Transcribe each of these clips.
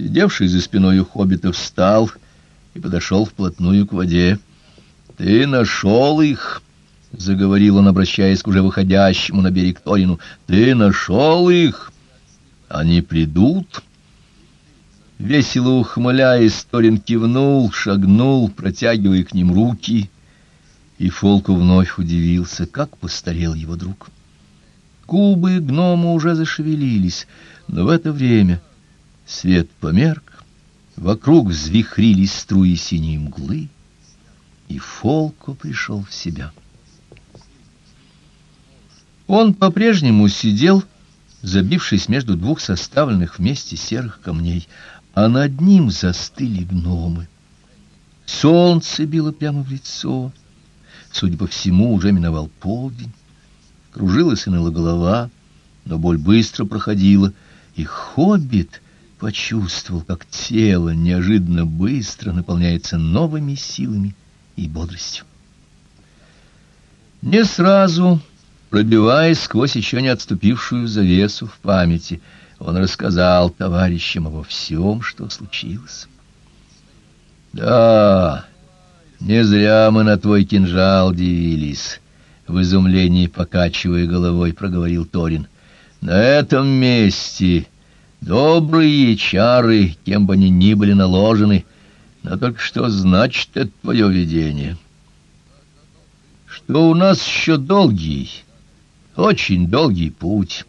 Сидевший за спиной у хоббита встал и подошел вплотную к воде. «Ты нашел их!» — заговорил он, обращаясь к уже выходящему на берег Торину. «Ты нашел их! Они придут!» Весело ухмыляясь, Торин кивнул, шагнул, протягивая к ним руки, и Фолку вновь удивился, как постарел его друг. Губы гнома уже зашевелились, но в это время свет померк, вокруг взвихрились струи синей мглы, и Фолко пришел в себя. Он по-прежнему сидел, забившись между двух составленных вместе серых камней, а над ним застыли гномы. Солнце било прямо в лицо. Судя по всему, уже миновал полдень. Кружилась и ныла голова, но боль быстро проходила, и хоббит почувствовал, как тело неожиданно быстро наполняется новыми силами и бодростью. Не сразу, пробиваясь сквозь еще не отступившую завесу в памяти, он рассказал товарищам обо всем, что случилось. «Да, не зря мы на твой кинжал дивились», — в изумлении покачивая головой проговорил Торин. «На этом месте добрые чары, кем бы они ни были наложены, но только что значит это твое видение?» «Что у нас еще долгий, очень долгий путь»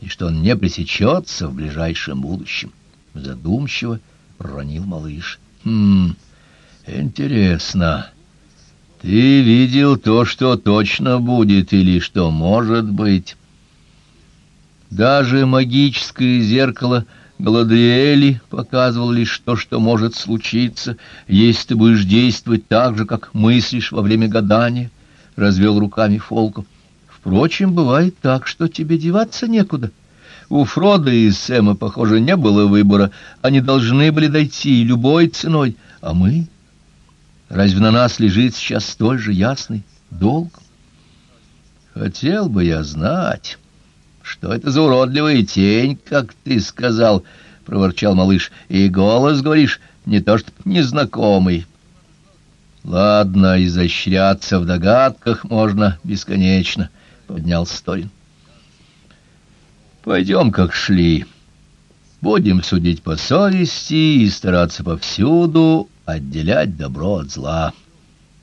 и что он не пресечется в ближайшем будущем. Задумчиво проронил малыш. Хм, интересно. Ты видел то, что точно будет или что может быть? Даже магическое зеркало Галадриэли показывало лишь то, что может случиться, если ты будешь действовать так же, как мыслишь во время гадания, — развел руками Фолков. Впрочем, бывает так, что тебе деваться некуда. У Фрода и Сэма, похоже, не было выбора. Они должны были дойти любой ценой. А мы? Разве на нас лежит сейчас столь же ясный долг? Хотел бы я знать, что это за уродливая тень, как ты сказал, — проворчал малыш. И голос, говоришь, не то что незнакомый. Ладно, изощряться в догадках можно бесконечно, — поднял Сторин. Пойдем, как шли. Будем судить по совести и стараться повсюду отделять добро от зла.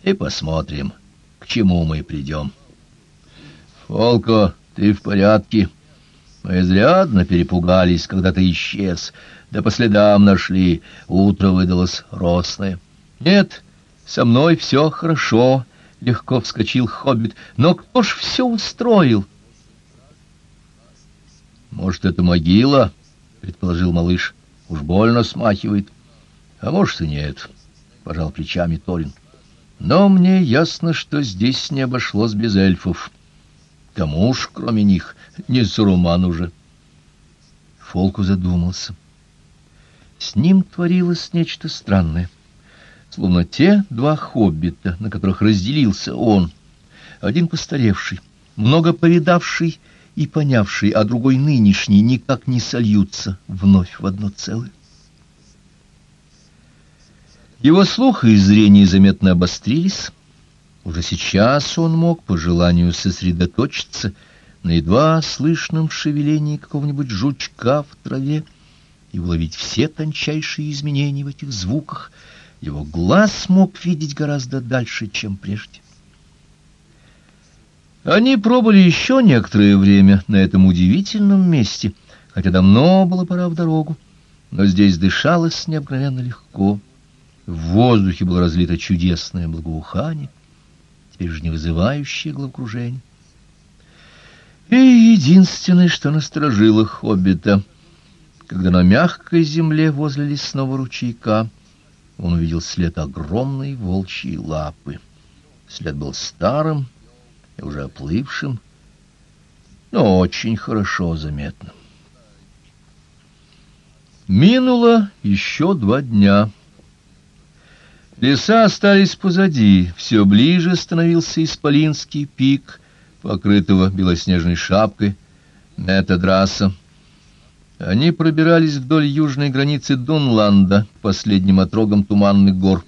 И посмотрим, к чему мы придем. Фолко, ты в порядке? Мы изрядно перепугались, когда ты исчез. Да по следам нашли. Утро выдалось росное. Нет, со мной все хорошо, —— легко вскочил хоббит. «Но кто ж все устроил?» «Может, это могила?» — предположил малыш. «Уж больно смахивает». «А может, и нет», — пожал плечами Торин. «Но мне ясно, что здесь не обошлось без эльфов. Кому ж, кроме них, не Суруман уже». Фолку задумался. С ним творилось нечто странное словно те два хоббита, на которых разделился он, один постаревший, много повидавший и понявший, а другой нынешний, никак не сольются вновь в одно целое. Его слух и зрение заметно обострились. Уже сейчас он мог по желанию сосредоточиться на едва слышном шевелении какого-нибудь жучка в траве и уловить все тончайшие изменения в этих звуках — его глаз мог видеть гораздо дальше, чем прежде. Они пробыли еще некоторое время на этом удивительном месте, хотя давно было пора в дорогу, но здесь дышалось необыкновенно легко. В воздухе было разлито чудесное благоухание, теперь же не вызывающее головокружение. И единственное, что насторожило хоббита, когда на мягкой земле возле лесного ручейка — он увидел след огромной волчьей лапы. След был старым и уже оплывшим, но очень хорошо заметным. Минуло еще два дня. Леса остались позади, все ближе становился Исполинский пик, покрытого белоснежной шапкой Метадраса. Они пробирались вдоль южной границы Дунланда, последним отрогом туманных гор.